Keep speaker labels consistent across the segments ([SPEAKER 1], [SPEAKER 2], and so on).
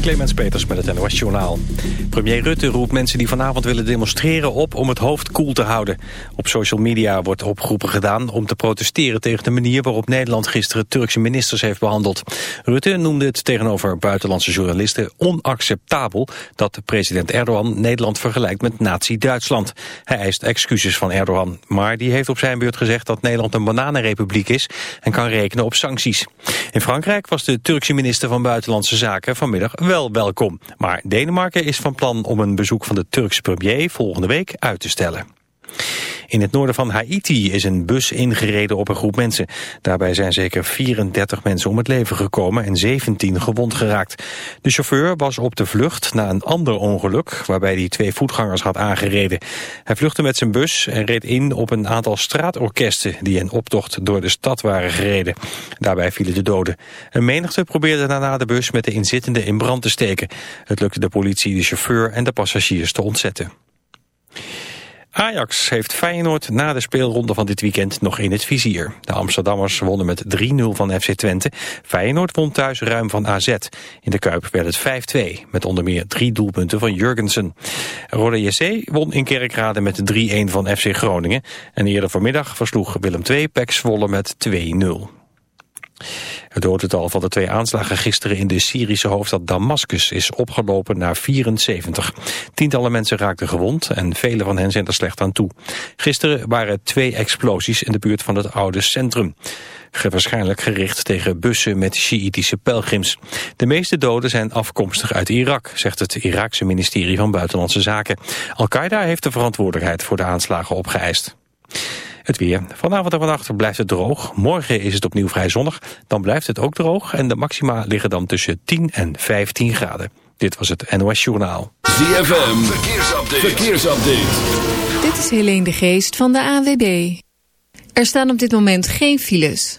[SPEAKER 1] Clemens Peters met het NOS Journaal. Premier Rutte roept mensen die vanavond willen demonstreren op om het hoofd koel te houden. Op social media wordt oproepen gedaan om te protesteren tegen de manier waarop Nederland gisteren Turkse ministers heeft behandeld. Rutte noemde het tegenover buitenlandse journalisten onacceptabel dat president Erdogan Nederland vergelijkt met nazi-Duitsland. Hij eist excuses van Erdogan, maar die heeft op zijn beurt gezegd dat Nederland een bananenrepubliek is en kan rekenen op sancties. In Frankrijk was de Turkse minister van Buitenlandse Zaken vanmiddag wel welkom. Maar Denemarken is van plan om een bezoek van de Turkse premier volgende week uit te stellen. In het noorden van Haiti is een bus ingereden op een groep mensen. Daarbij zijn zeker 34 mensen om het leven gekomen en 17 gewond geraakt. De chauffeur was op de vlucht na een ander ongeluk waarbij hij twee voetgangers had aangereden. Hij vluchtte met zijn bus en reed in op een aantal straatorkesten die in optocht door de stad waren gereden. Daarbij vielen de doden. Een menigte probeerde daarna de bus met de inzittenden in brand te steken. Het lukte de politie de chauffeur en de passagiers te ontzetten. Ajax heeft Feyenoord na de speelronde van dit weekend nog in het vizier. De Amsterdammers wonnen met 3-0 van FC Twente. Feyenoord won thuis ruim van AZ. In de Kuip werd het 5-2, met onder meer drie doelpunten van Jurgensen. Rode JC won in Kerkrade met 3-1 van FC Groningen. En eerder vanmiddag versloeg Willem II Pek Zwolle met 2-0. Het dodental van de twee aanslagen gisteren in de Syrische hoofdstad Damascus is opgelopen naar 74. Tientallen mensen raakten gewond en vele van hen zijn er slecht aan toe. Gisteren waren twee explosies in de buurt van het oude centrum. Waarschijnlijk gericht tegen bussen met Sjiitische pelgrims. De meeste doden zijn afkomstig uit Irak, zegt het Iraakse ministerie van Buitenlandse Zaken. Al-Qaeda heeft de verantwoordelijkheid voor de aanslagen opgeëist. Het weer. Vanavond en vannacht blijft het droog. Morgen is het opnieuw vrij zonnig. Dan blijft het ook droog en de maxima liggen dan tussen 10 en 15 graden. Dit was het NOS Journaal.
[SPEAKER 2] ZFM. Verkeersupdate. Verkeersupdate.
[SPEAKER 3] Dit is Helene de Geest van de AWB. Er staan op dit moment geen files.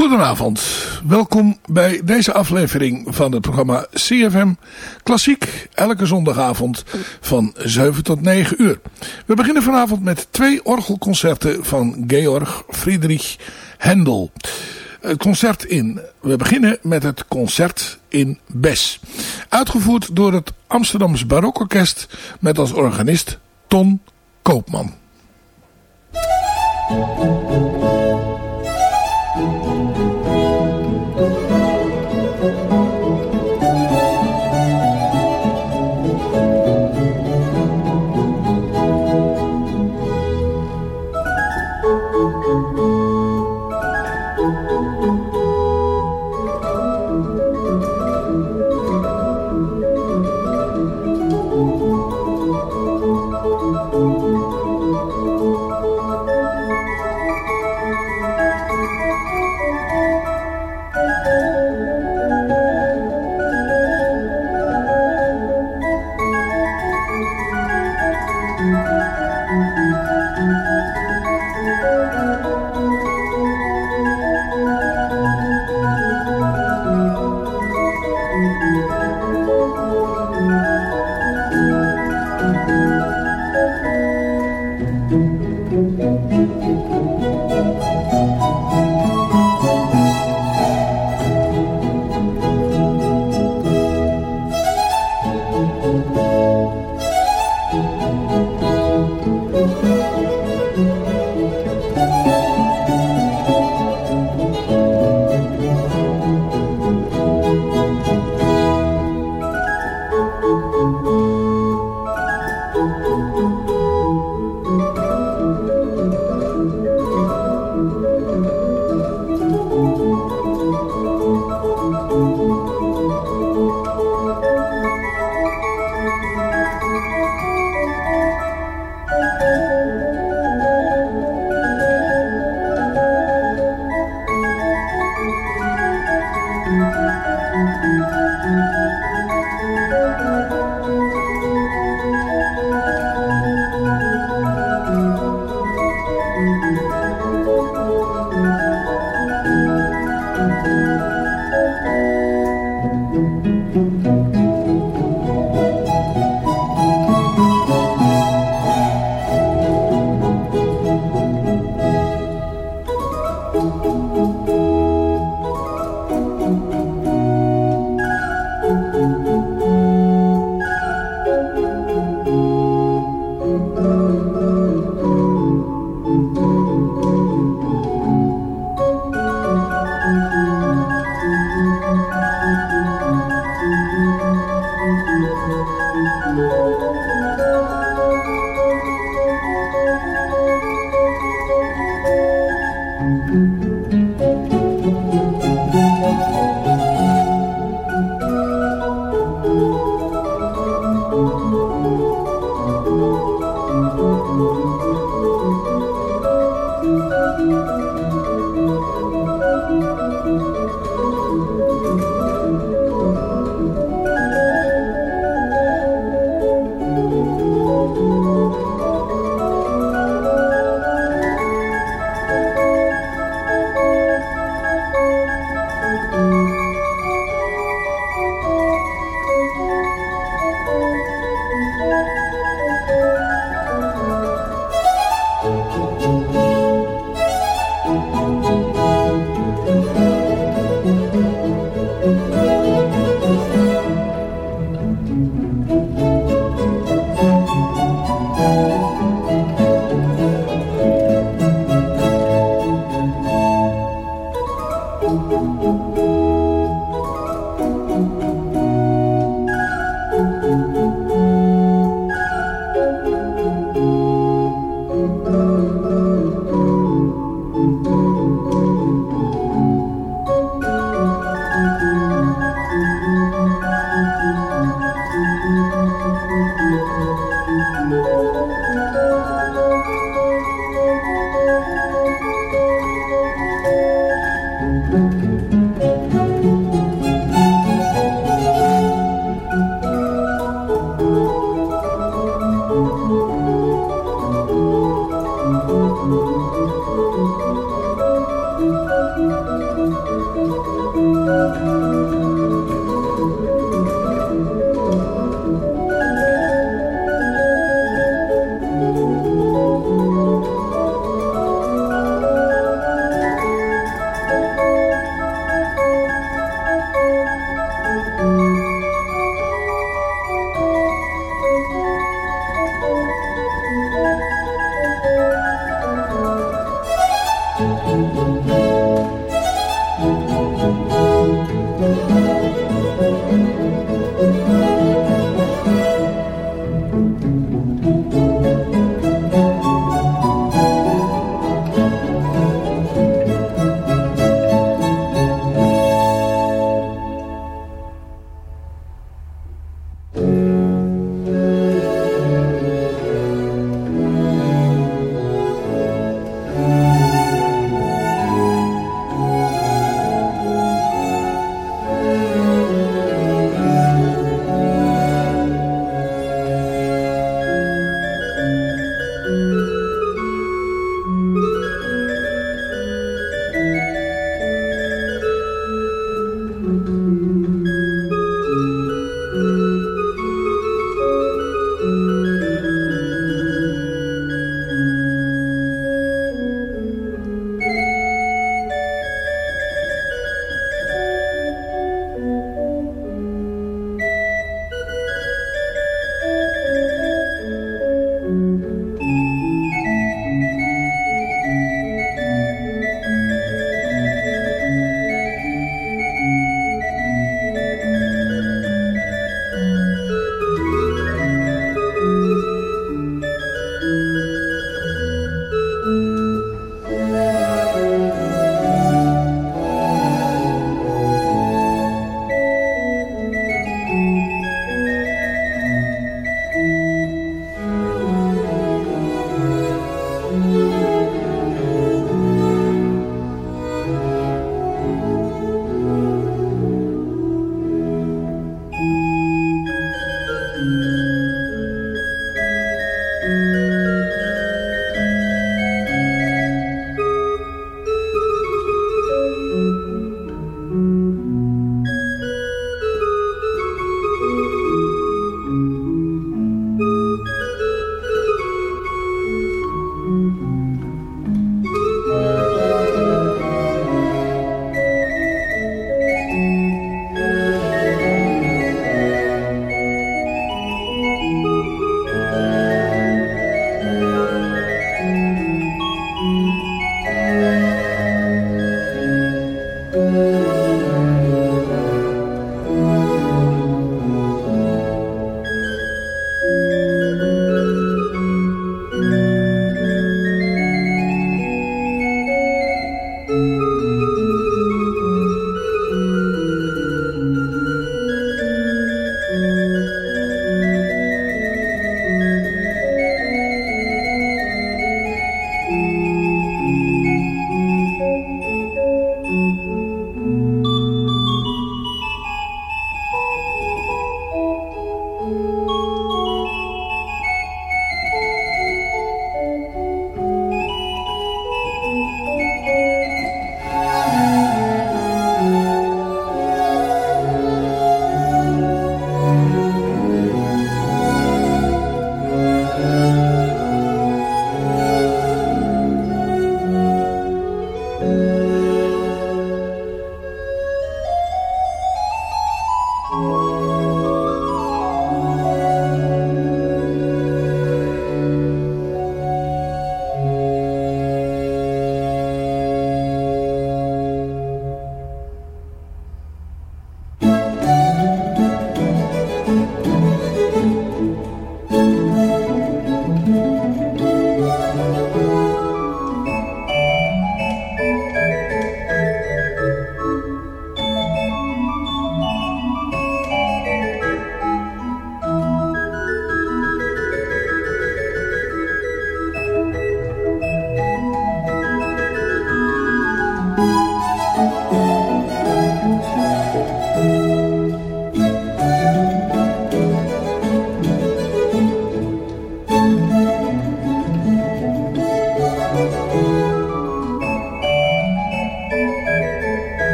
[SPEAKER 4] Goedenavond, welkom bij deze aflevering van het programma CFM Klassiek. Elke zondagavond van 7 tot 9 uur. We beginnen vanavond met twee orgelconcerten van Georg Friedrich Händel. Concert in, we beginnen met het concert in Bes. Uitgevoerd door het Amsterdamse Barokorkest met als organist Ton Koopman.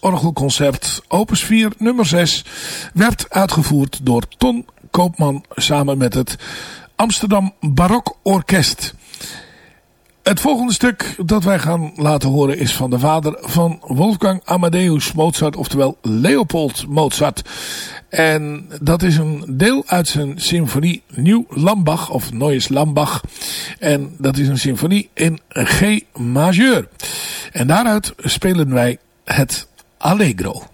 [SPEAKER 4] Orgelconcert opus 4 nummer 6 werd uitgevoerd door Ton Koopman samen met het Amsterdam Barok Orkest. Het volgende stuk dat wij gaan laten horen is van de vader van Wolfgang Amadeus Mozart, oftewel Leopold Mozart. En dat is een deel uit zijn symfonie Nieuw Lambach, of Neues Lambach. En dat is een symfonie in G majeur. En daaruit spelen wij het Allegro.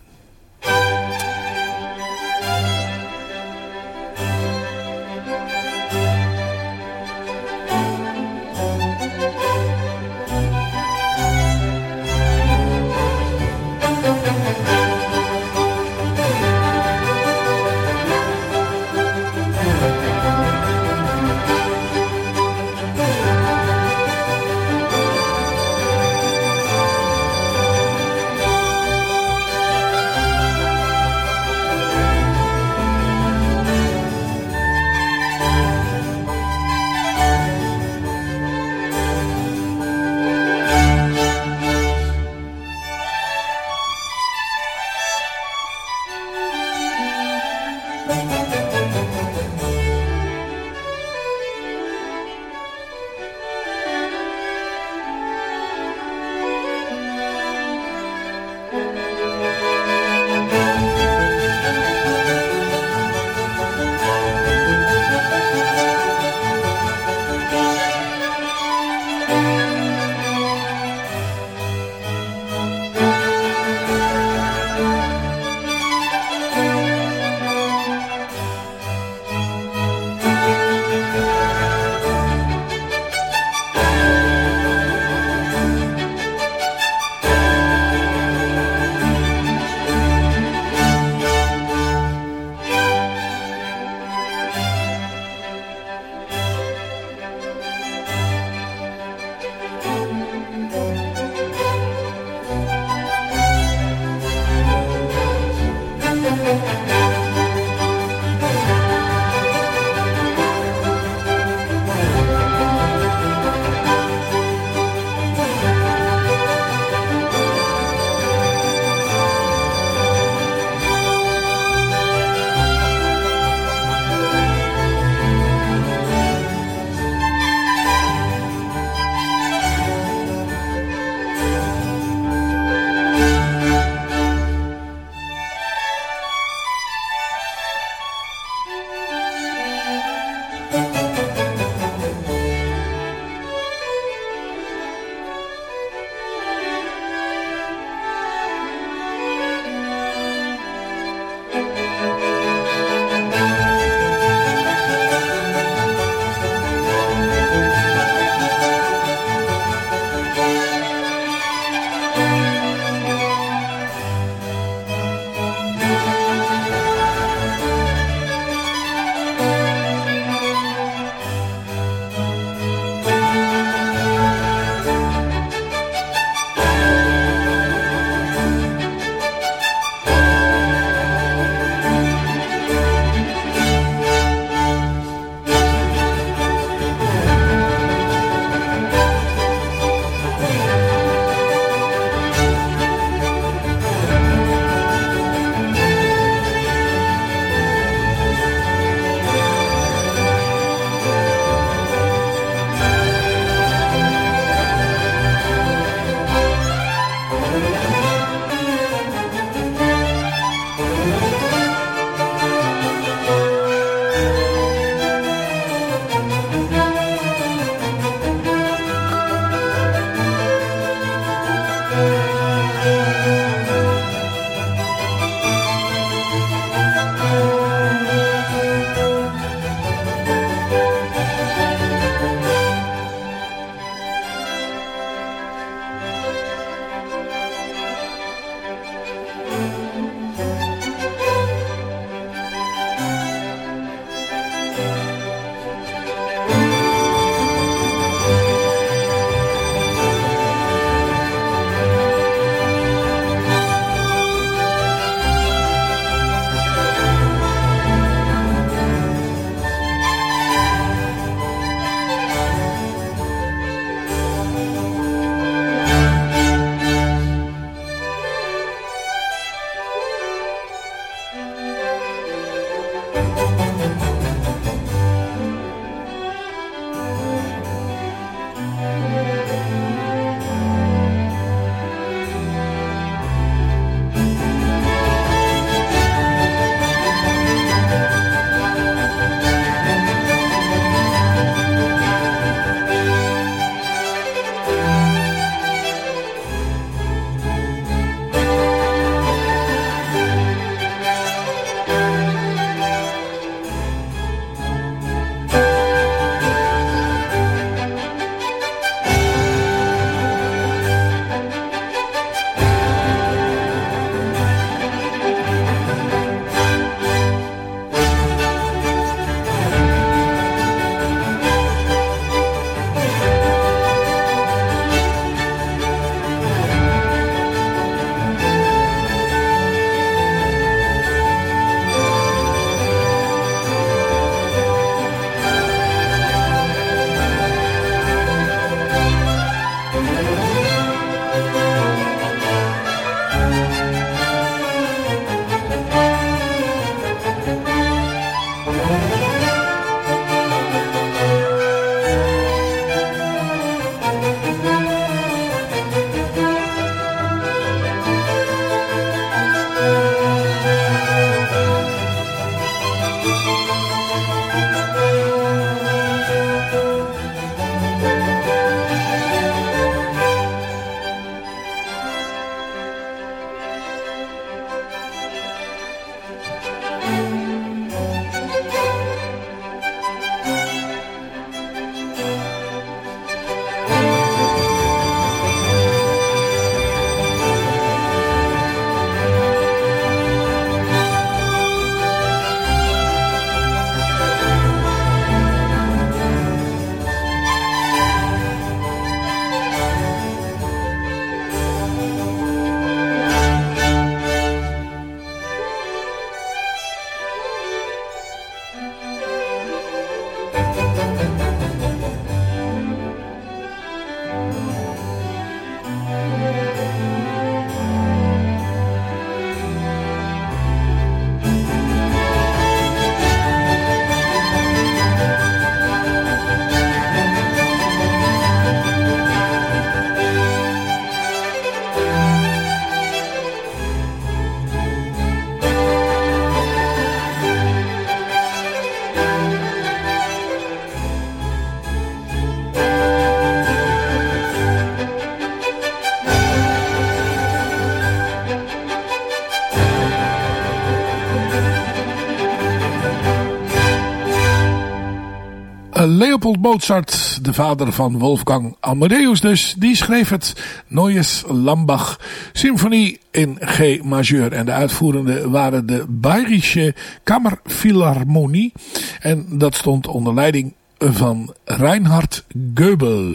[SPEAKER 4] Leopold Mozart, de vader van Wolfgang Amadeus dus, die schreef het Neues Lambach symfonie in G majeur. En de uitvoerende waren de Bayerische Kammerphilharmonie. En dat stond onder leiding van Reinhard Goebel.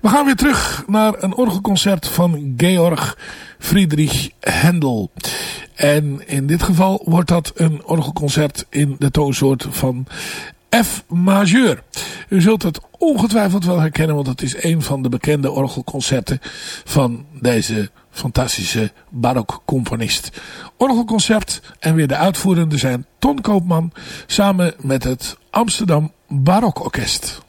[SPEAKER 4] We gaan weer terug naar een orgelconcert van Georg Friedrich Händel. En in dit geval wordt dat een orgelconcert in de toonsoort van F majeur. U zult het ongetwijfeld wel herkennen, want het is een van de bekende orgelconcerten van deze fantastische barokcomponist. Orgelconcert en weer de uitvoerende zijn Ton Koopman samen met het Amsterdam Barokorkest.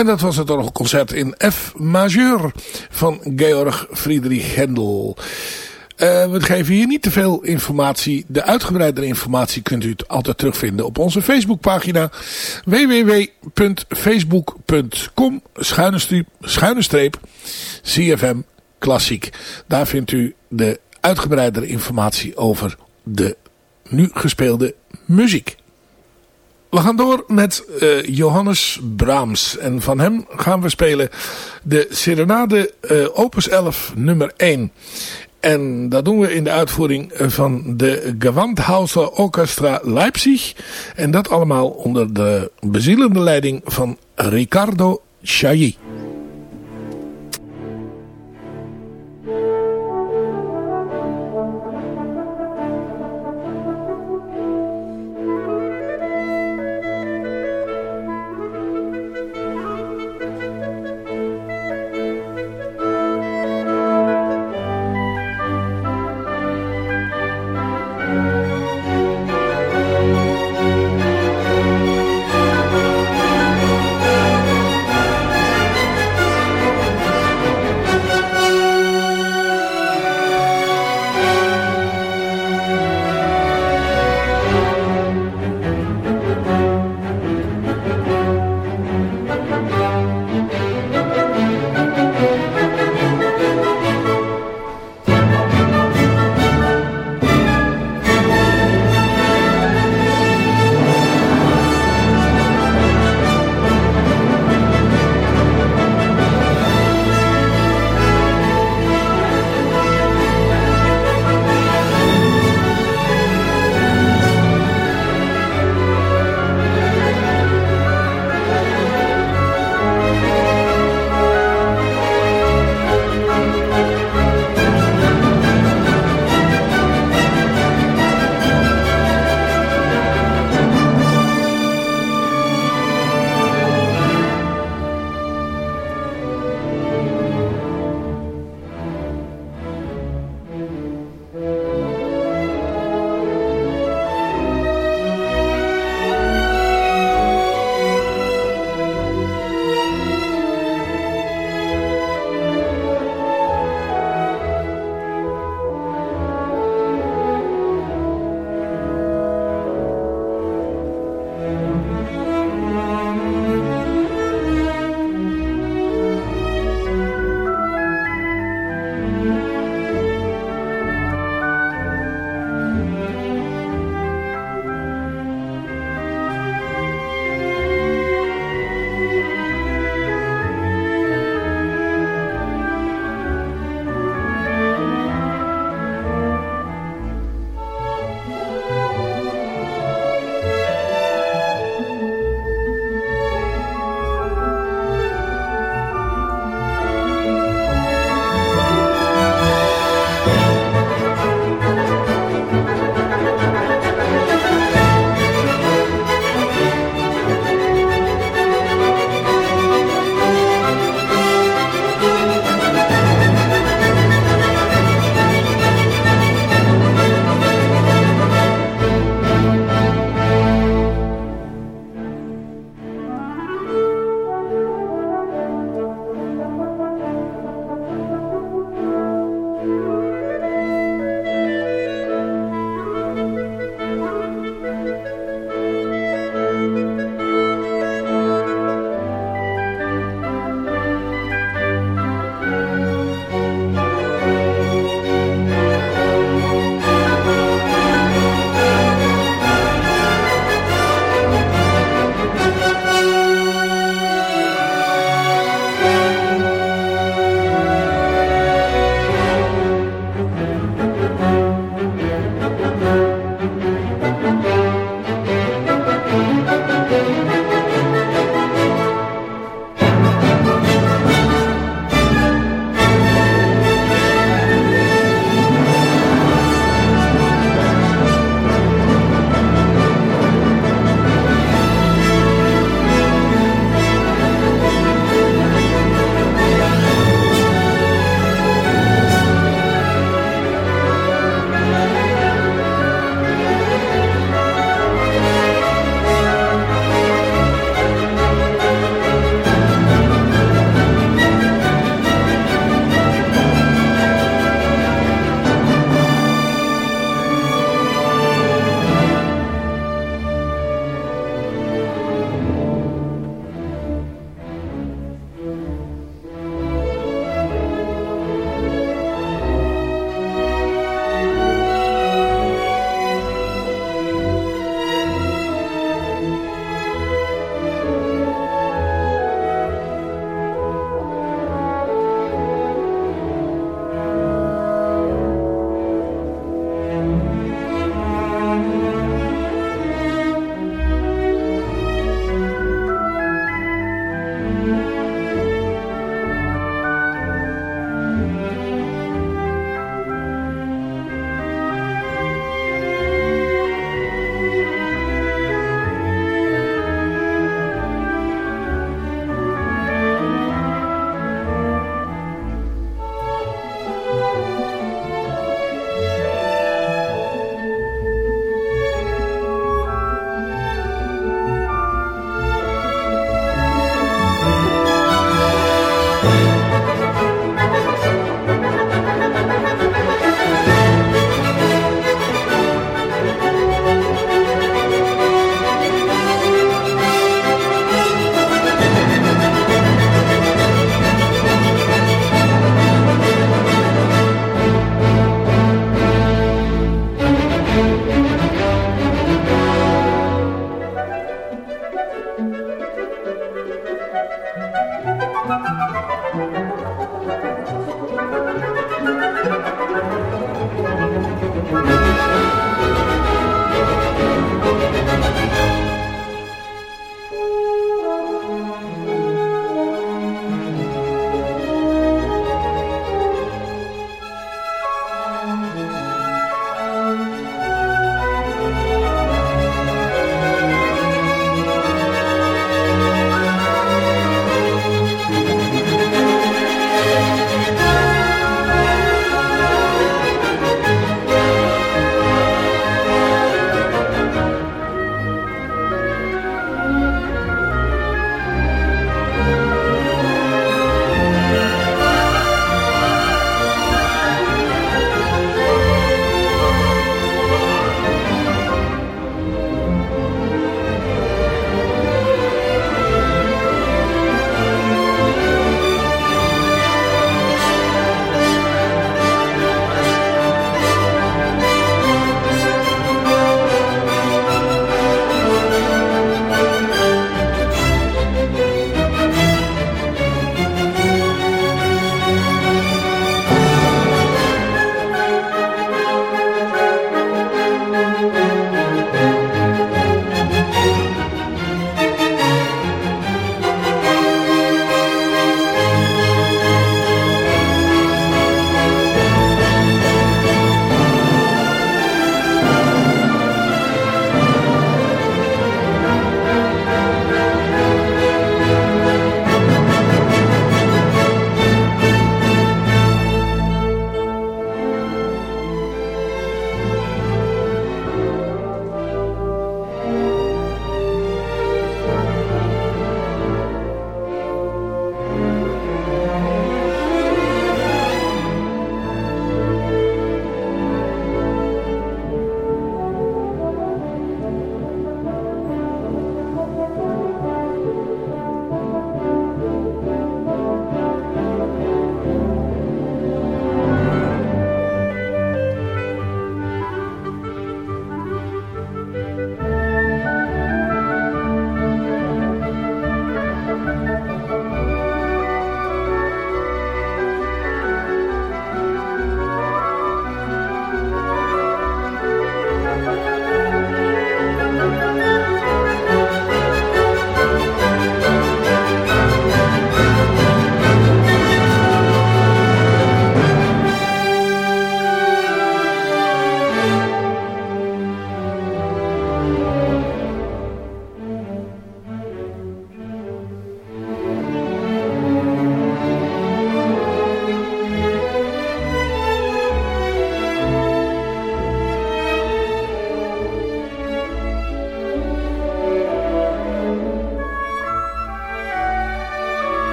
[SPEAKER 4] En dat was het orgelconcert in F majeur van Georg Friedrich Händel. Uh, we geven hier niet te veel informatie. De uitgebreidere informatie kunt u altijd terugvinden op onze Facebookpagina www.facebook.com schuine streep CFM Klassiek. Daar vindt u de uitgebreidere informatie over de nu gespeelde muziek. We gaan door met uh, Johannes Brahms. En van hem gaan we spelen de Serenade uh, opus 11 nummer 1. En dat doen we in de uitvoering van de Gewandhauser Orchestra Leipzig. En dat allemaal onder de bezielende leiding van Ricardo Chailly.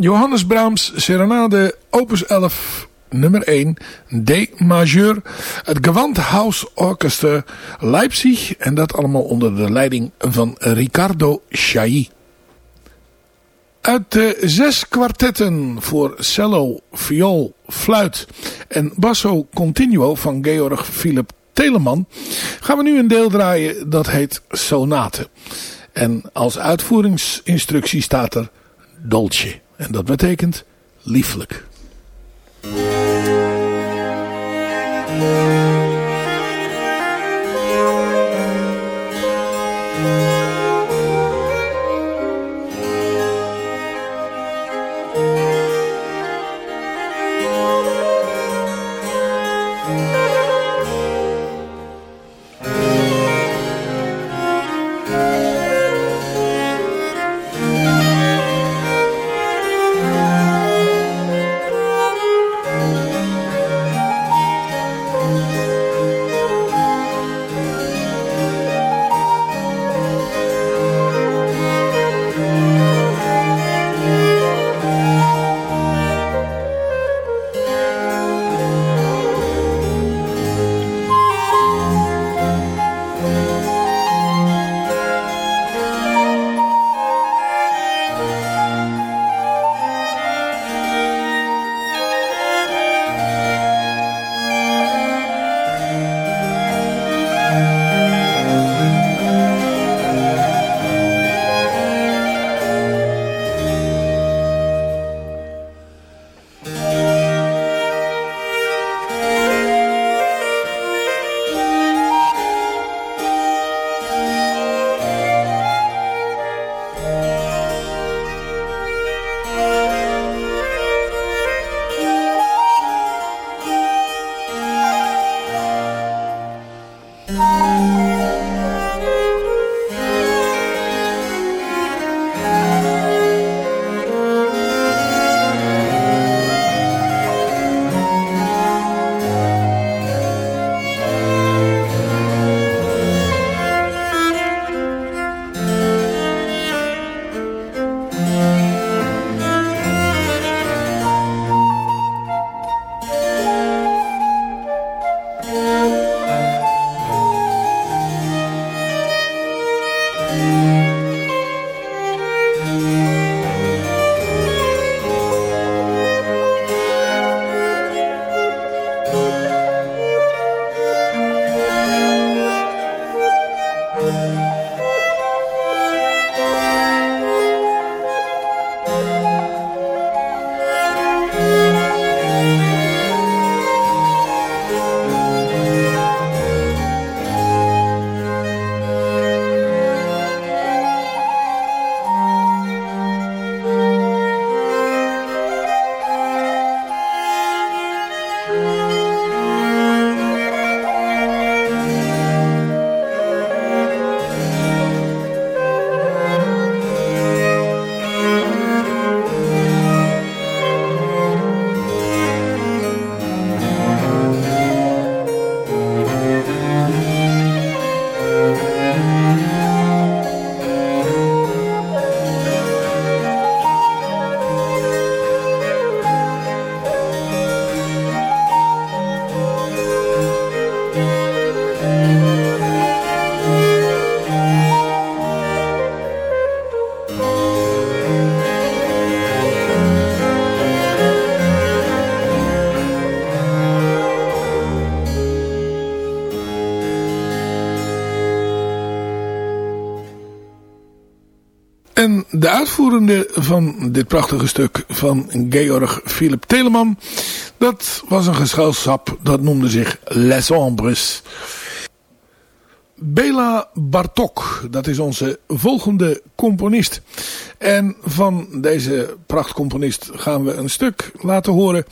[SPEAKER 4] Johannes Brahms Serenade Opus 11 nummer 1 D majeur. Het Gewandhaus Orchester Leipzig. En dat allemaal onder de leiding van Ricardo Chailly. Uit de zes kwartetten voor cello, viool, fluit en basso continuo van Georg Philip Telemann gaan we nu een deel draaien dat heet Sonate. En als uitvoeringsinstructie staat er Dolce. En dat betekent lieflijk. Uitvoerende van dit prachtige stuk van Georg Philip Telemann. Dat was een gezelschap dat noemde zich Les Ombres. Bela Bartok, dat is onze volgende componist. En van deze prachtcomponist gaan we een stuk laten horen.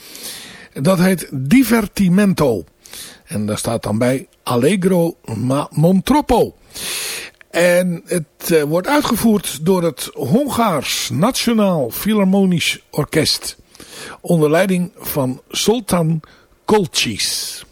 [SPEAKER 4] Dat heet Divertimento. En daar staat dan bij Allegro ma non troppo. En het uh, wordt uitgevoerd door het Hongaars Nationaal Philharmonisch Orkest. Onder leiding van Sultan Kolchis.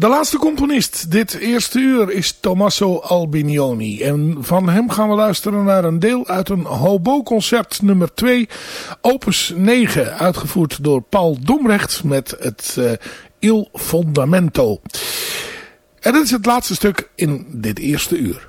[SPEAKER 4] De laatste componist dit eerste uur is Tommaso Albinioni. En van hem gaan we luisteren naar een deel uit een hobo-concert nummer 2, opus 9. Uitgevoerd door Paul Domrecht met het uh, Il Fondamento. En dit is het laatste stuk in dit eerste uur.